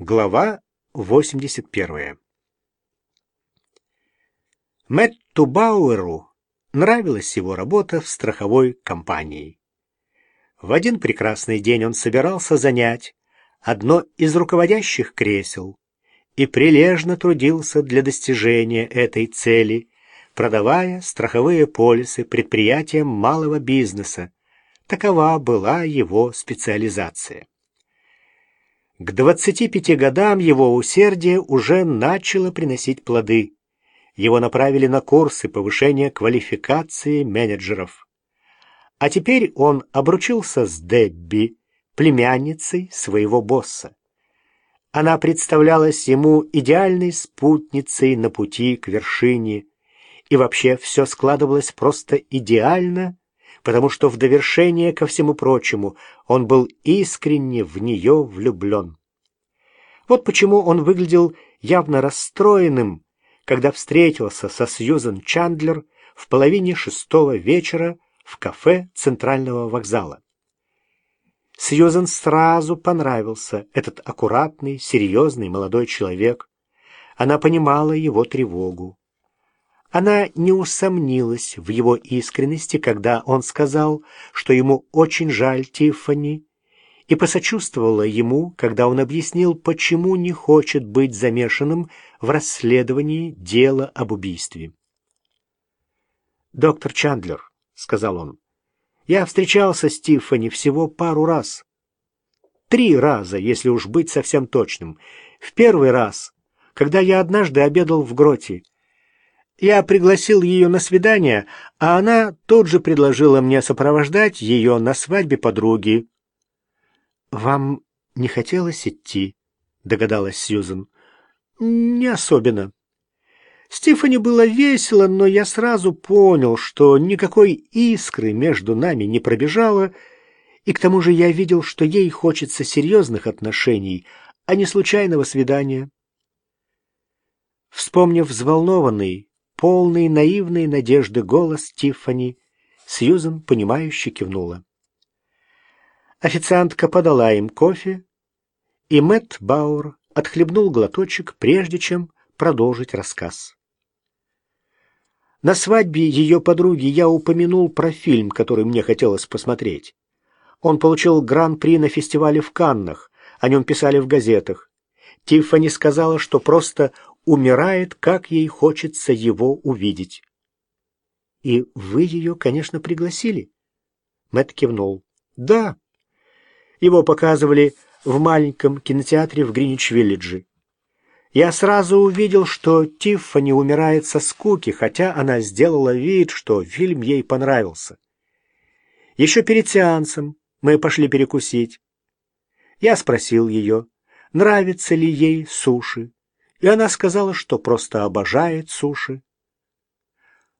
Глава 81 Мэтту Бауэру нравилась его работа в страховой компании. В один прекрасный день он собирался занять одно из руководящих кресел и прилежно трудился для достижения этой цели, продавая страховые полисы предприятиям малого бизнеса. Такова была его специализация. К 25 годам его усердие уже начало приносить плоды. Его направили на курсы повышения квалификации менеджеров. А теперь он обручился с Дебби, племянницей своего босса. Она представлялась ему идеальной спутницей на пути к вершине, и вообще все складывалось просто идеально, потому что в довершение ко всему прочему он был искренне в нее влюблен. Вот почему он выглядел явно расстроенным, когда встретился со Сьюзен Чандлер в половине шестого вечера в кафе Центрального вокзала. Сьюзен сразу понравился этот аккуратный, серьезный молодой человек. Она понимала его тревогу. Она не усомнилась в его искренности, когда он сказал, что ему очень жаль Тиффани, и посочувствовала ему, когда он объяснил, почему не хочет быть замешанным в расследовании дела об убийстве. «Доктор Чандлер», — сказал он, — «я встречался с Тиффани всего пару раз. Три раза, если уж быть совсем точным. В первый раз, когда я однажды обедал в гроте, я пригласил ее на свидание, а она тут же предложила мне сопровождать ее на свадьбе подруги. «Вам не хотелось идти?» — догадалась Сьюзен. «Не особенно. Стефани было весело, но я сразу понял, что никакой искры между нами не пробежало, и к тому же я видел, что ей хочется серьезных отношений, а не случайного свидания». Вспомнив взволнованный, полный наивной надежды голос Тиффани, Сьюзен, понимающе кивнула. Официантка подала им кофе, и Мэтт Бауэр отхлебнул глоточек, прежде чем продолжить рассказ. На свадьбе ее подруги я упомянул про фильм, который мне хотелось посмотреть. Он получил гран-при на фестивале в Каннах, о нем писали в газетах. Тиффани сказала, что просто умирает, как ей хочется его увидеть. И вы ее, конечно, пригласили? Мэтт кивнул. Да. Его показывали в маленьком кинотеатре в Гринич-Виллидже. Я сразу увидел, что Тиффани умирает со скуки, хотя она сделала вид, что фильм ей понравился. Еще перед сеансом мы пошли перекусить. Я спросил ее, нравится ли ей суши и она сказала, что просто обожает суши.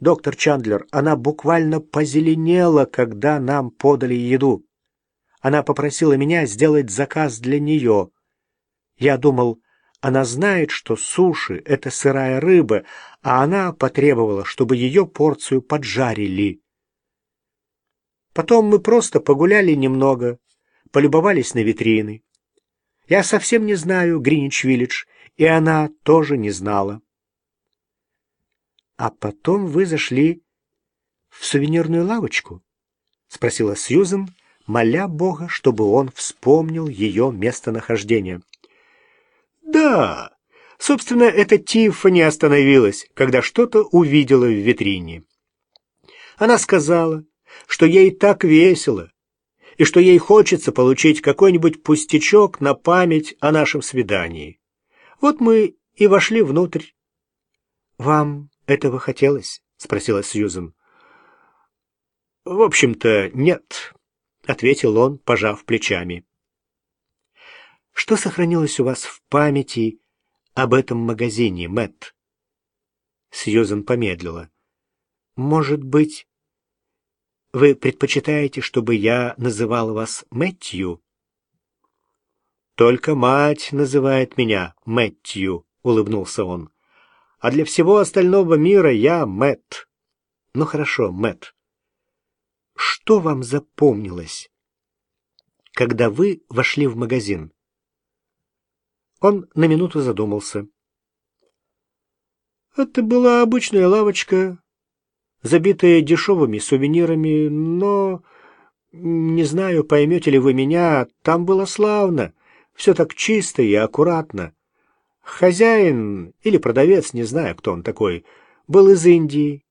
Доктор Чандлер, она буквально позеленела, когда нам подали еду. Она попросила меня сделать заказ для нее. Я думал, она знает, что суши — это сырая рыба, а она потребовала, чтобы ее порцию поджарили. Потом мы просто погуляли немного, полюбовались на витрины. Я совсем не знаю Гринич-Виллидж, и она тоже не знала. «А потом вы зашли в сувенирную лавочку?» — спросила Сьюзен, моля Бога, чтобы он вспомнил ее местонахождение. «Да, собственно, это Тиффани остановилась, когда что-то увидела в витрине. Она сказала, что ей так весело, и что ей хочется получить какой-нибудь пустячок на память о нашем свидании. Вот мы и вошли внутрь. — Вам этого хотелось? — спросила Сьюзен. — В общем-то, нет, — ответил он, пожав плечами. — Что сохранилось у вас в памяти об этом магазине, Мэтт? Сьюзен помедлила. — Может быть, вы предпочитаете, чтобы я называл вас Мэтью? «Только мать называет меня Мэтью», — улыбнулся он. «А для всего остального мира я Мэтт». «Ну хорошо, Мэтт. Что вам запомнилось, когда вы вошли в магазин?» Он на минуту задумался. Это была обычная лавочка, забитая дешевыми сувенирами, но... Не знаю, поймете ли вы меня, там было славно, все так чисто и аккуратно. Хозяин или продавец, не знаю, кто он такой, был из Индии.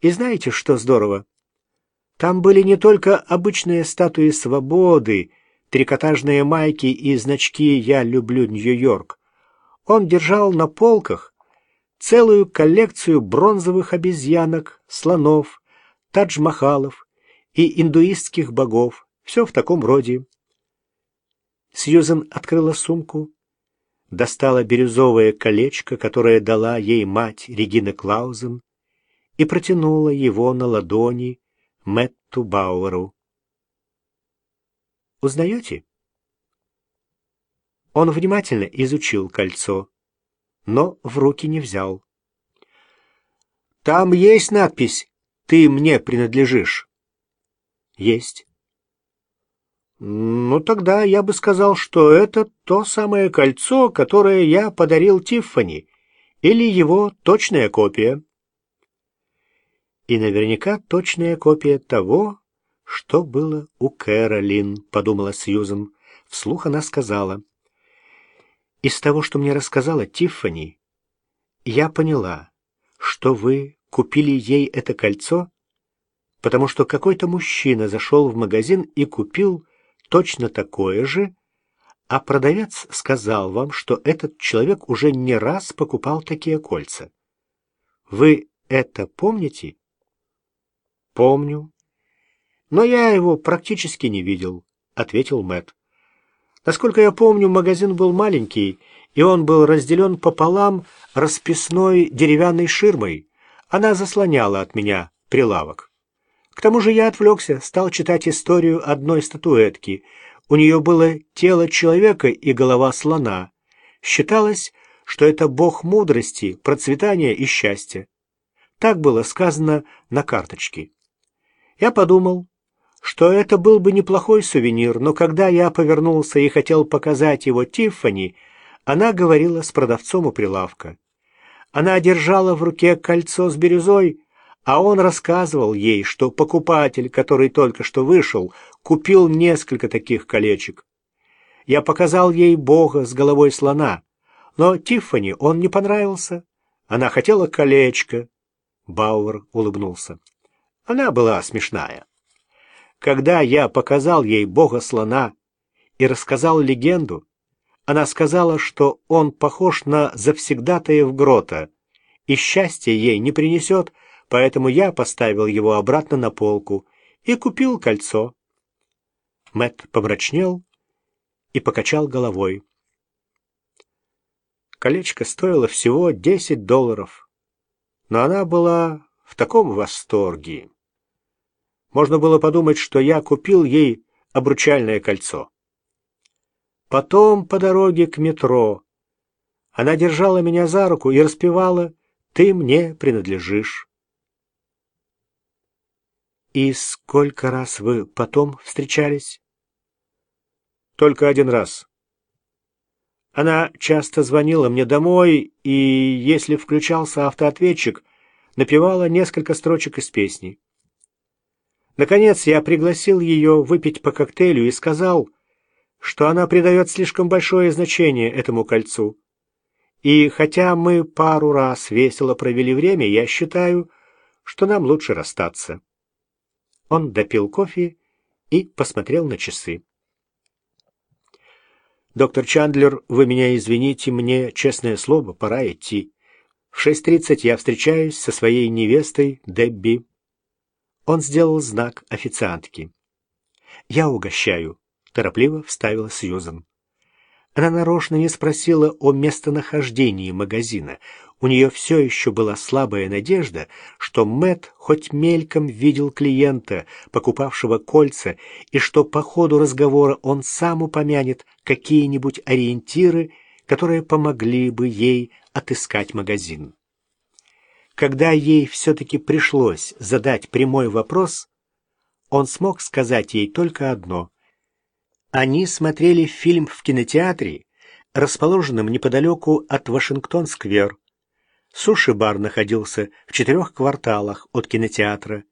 И знаете, что здорово? Там были не только обычные статуи свободы, трикотажные майки и значки «Я люблю Нью-Йорк». Он держал на полках целую коллекцию бронзовых обезьянок, слонов, тадж-махалов и индуистских богов. Все в таком роде. Сьюзен открыла сумку, достала бирюзовое колечко, которое дала ей мать Регина Клаузен, и протянула его на ладони Мэтту Бауэру. «Узнаете?» Он внимательно изучил кольцо, но в руки не взял. «Там есть надпись «Ты мне принадлежишь»?» «Есть». «Ну, тогда я бы сказал, что это то самое кольцо, которое я подарил Тиффани, или его точная копия» и наверняка точная копия того, что было у Кэролин, подумала Сьюзен. Вслух она сказала. Из того, что мне рассказала Тиффани, я поняла, что вы купили ей это кольцо, потому что какой-то мужчина зашел в магазин и купил точно такое же, а продавец сказал вам, что этот человек уже не раз покупал такие кольца. Вы это помните? Помню. Но я его практически не видел, ответил Мэт. Насколько я помню, магазин был маленький, и он был разделен пополам расписной деревянной ширмой. Она заслоняла от меня прилавок. К тому же я отвлекся, стал читать историю одной статуэтки. У нее было тело человека и голова слона. Считалось, что это бог мудрости, процветания и счастья. Так было сказано на карточке. Я подумал, что это был бы неплохой сувенир, но когда я повернулся и хотел показать его Тиффани, она говорила с продавцом у прилавка. Она держала в руке кольцо с бирюзой, а он рассказывал ей, что покупатель, который только что вышел, купил несколько таких колечек. Я показал ей бога с головой слона, но Тиффани он не понравился. Она хотела колечко. Бауэр улыбнулся. Она была смешная. Когда я показал ей бога-слона и рассказал легенду, она сказала, что он похож на завсегдатаев грота, и счастья ей не принесет, поэтому я поставил его обратно на полку и купил кольцо. Мэт помрачнел и покачал головой. Колечко стоило всего десять долларов, но она была в таком восторге. Можно было подумать, что я купил ей обручальное кольцо. Потом по дороге к метро она держала меня за руку и распевала «Ты мне принадлежишь». «И сколько раз вы потом встречались?» «Только один раз». Она часто звонила мне домой, и, если включался автоответчик, напевала несколько строчек из песни. Наконец я пригласил ее выпить по коктейлю и сказал, что она придает слишком большое значение этому кольцу. И хотя мы пару раз весело провели время, я считаю, что нам лучше расстаться. Он допил кофе и посмотрел на часы. «Доктор Чандлер, вы меня извините, мне, честное слово, пора идти. В 6.30 я встречаюсь со своей невестой Дебби». Он сделал знак официантки. «Я угощаю», — торопливо вставила Сьюзан. Она нарочно не спросила о местонахождении магазина. У нее все еще была слабая надежда, что Мэт хоть мельком видел клиента, покупавшего кольца, и что по ходу разговора он сам упомянет какие-нибудь ориентиры, которые помогли бы ей отыскать магазин. Когда ей все-таки пришлось задать прямой вопрос, он смог сказать ей только одно. Они смотрели фильм в кинотеатре, расположенном неподалеку от Вашингтон-сквер. Суши-бар находился в четырех кварталах от кинотеатра,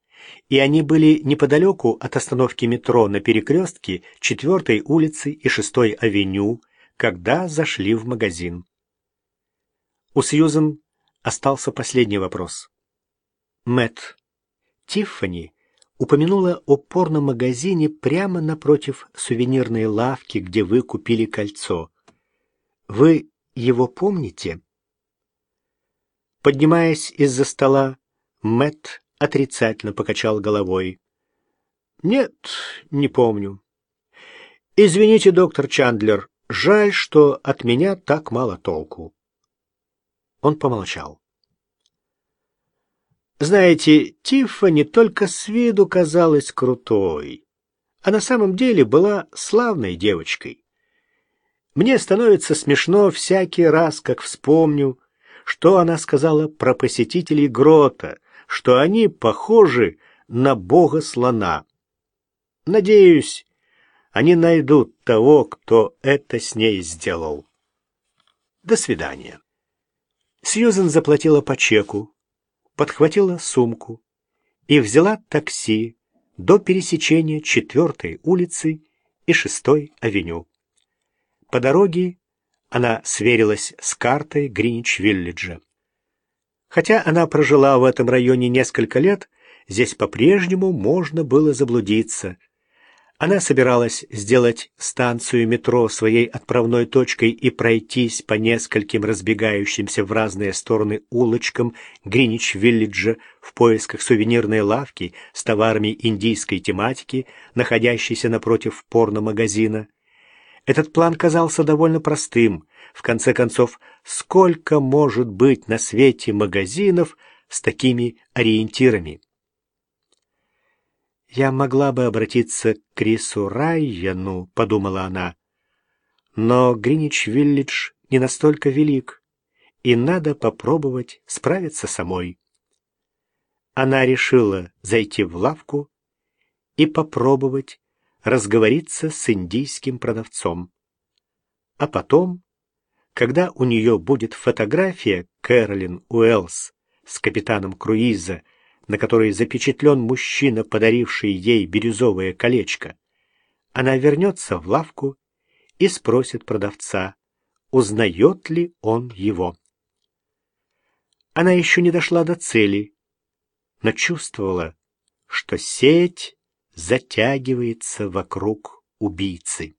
и они были неподалеку от остановки метро на перекрестке 4 улицы и 6 авеню, когда зашли в магазин. У Сьюзен остался последний вопрос. Мэт, Тиффани упомянула о порно-магазине прямо напротив сувенирной лавки, где вы купили кольцо. Вы его помните? Поднимаясь из-за стола, Мэт отрицательно покачал головой. Нет, не помню. Извините, доктор Чандлер, жаль, что от меня так мало толку. Он помолчал. Знаете, Тиффани только с виду казалась крутой, а на самом деле была славной девочкой. Мне становится смешно всякий раз, как вспомню, что она сказала про посетителей грота, что они похожи на бога-слона. Надеюсь, они найдут того, кто это с ней сделал. До свидания. Сьюзен заплатила по чеку, подхватила сумку и взяла такси до пересечения 4 улицы и 6 авеню. По дороге она сверилась с картой Гринич-Виллиджа. Хотя она прожила в этом районе несколько лет, здесь по-прежнему можно было заблудиться, она собиралась сделать станцию метро своей отправной точкой и пройтись по нескольким разбегающимся в разные стороны улочкам Гринич-Виллиджа в поисках сувенирной лавки с товарами индийской тематики, находящейся напротив порно-магазина. Этот план казался довольно простым. В конце концов, сколько может быть на свете магазинов с такими ориентирами? «Я могла бы обратиться к Крису Райяну», — подумала она. «Но Гринич-Виллидж не настолько велик, и надо попробовать справиться самой». Она решила зайти в лавку и попробовать разговориться с индийским продавцом. А потом, когда у нее будет фотография Кэролин Уэллс с капитаном круиза, на которой запечатлен мужчина, подаривший ей бирюзовое колечко, она вернется в лавку и спросит продавца, узнает ли он его. Она еще не дошла до цели, но чувствовала, что сеть затягивается вокруг убийцы.